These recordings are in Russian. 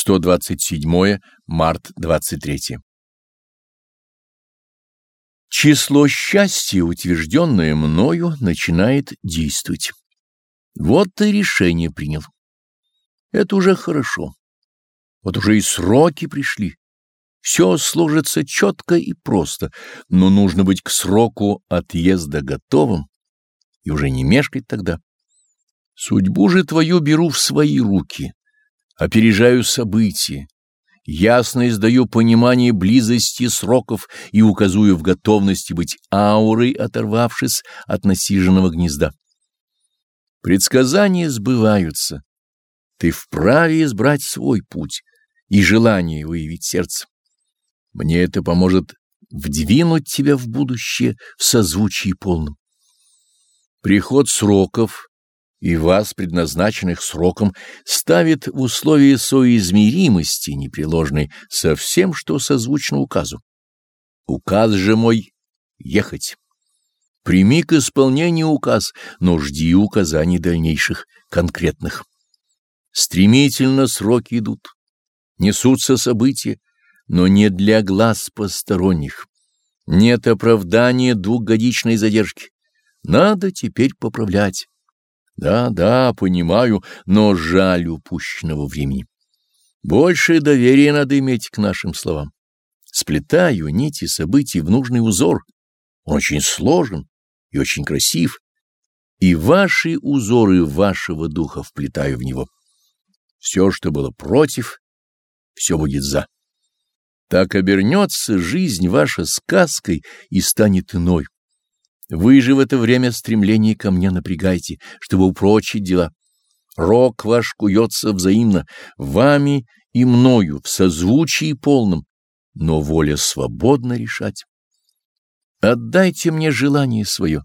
127 март 23 Число счастья, утвержденное мною, начинает действовать. Вот ты решение принял. Это уже хорошо. Вот уже и сроки пришли. Все сложится четко и просто, но нужно быть к сроку отъезда готовым и уже не мешкать тогда. Судьбу же твою беру в свои руки, опережаю события, ясно издаю понимание близости сроков и указую в готовности быть аурой, оторвавшись от насиженного гнезда. Предсказания сбываются. Ты вправе избрать свой путь и желание выявить сердце. Мне это поможет вдвинуть тебя в будущее в созвучии полном. Приход сроков и вас, предназначенных сроком, ставит в условия соизмеримости непреложной со всем, что созвучно указу. Указ же мой — ехать. Прими к исполнению указ, но жди указаний дальнейших, конкретных. Стремительно сроки идут, несутся события, но не для глаз посторонних. Нет оправдания двухгодичной задержки. Надо теперь поправлять. Да, да, понимаю, но жаль упущенного времени. Больше доверия надо иметь к нашим словам. Сплетаю нити событий в нужный узор. Он очень сложен и очень красив. И ваши узоры вашего духа вплетаю в него. Все, что было против, все будет за. Так обернется жизнь ваша сказкой и станет иной. Вы же в это время стремление ко мне напрягайте, чтобы упрочить дела. Рок ваш куется взаимно, вами и мною, в созвучии полном, но воля свободно решать. Отдайте мне желание свое,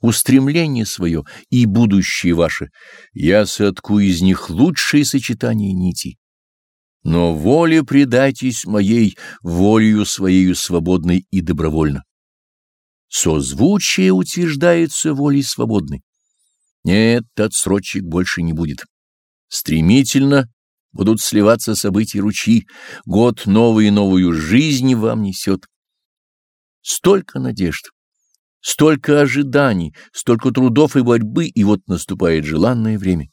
устремление свое и будущее ваше. Я сотку из них лучшие сочетания нитей. Но воле предайтесь моей, волею своею свободной и добровольно созвучие утверждается волей свободной. Нет, отсрочек больше не будет. Стремительно будут сливаться события ручьи, год новый и новую жизнь вам несет. Столько надежд, столько ожиданий, столько трудов и борьбы, и вот наступает желанное время.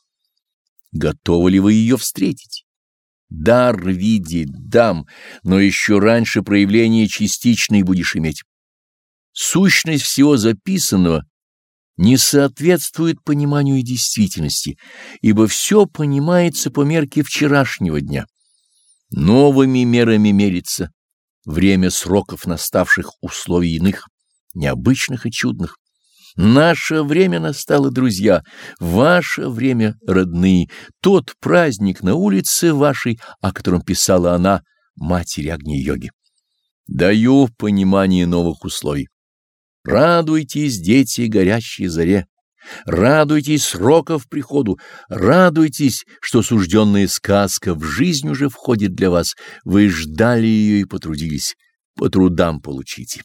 Готовы ли вы ее встретить? Дар видеть дам, но еще раньше проявление частичное будешь иметь. Сущность всего записанного не соответствует пониманию действительности, ибо все понимается по мерке вчерашнего дня. Новыми мерами мерится время сроков наставших условий иных, необычных и чудных. Наше время настало, друзья, ваше время, родные, тот праздник на улице вашей, о котором писала она, матери Агни-йоги. Даю понимание новых условий. Радуйтесь, дети, горящие заре. Радуйтесь сроков приходу, радуйтесь, что сужденная сказка в жизнь уже входит для вас. Вы ждали ее и потрудились, по трудам получите.